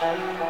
time.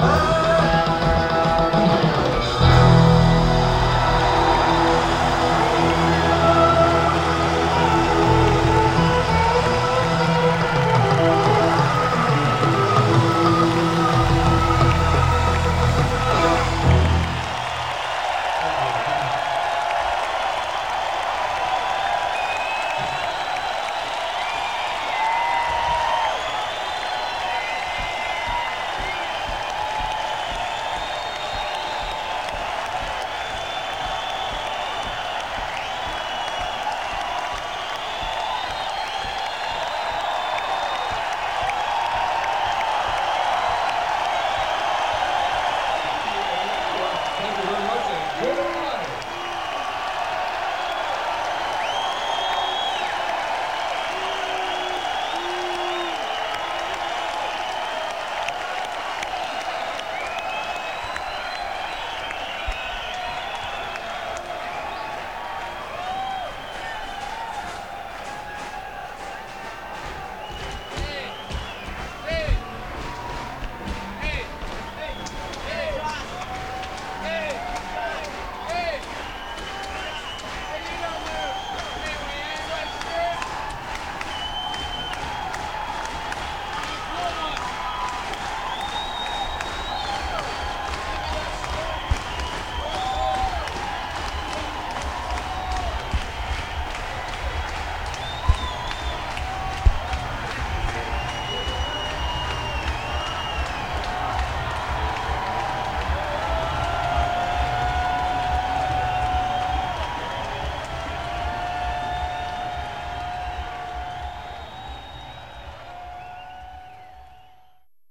Bye.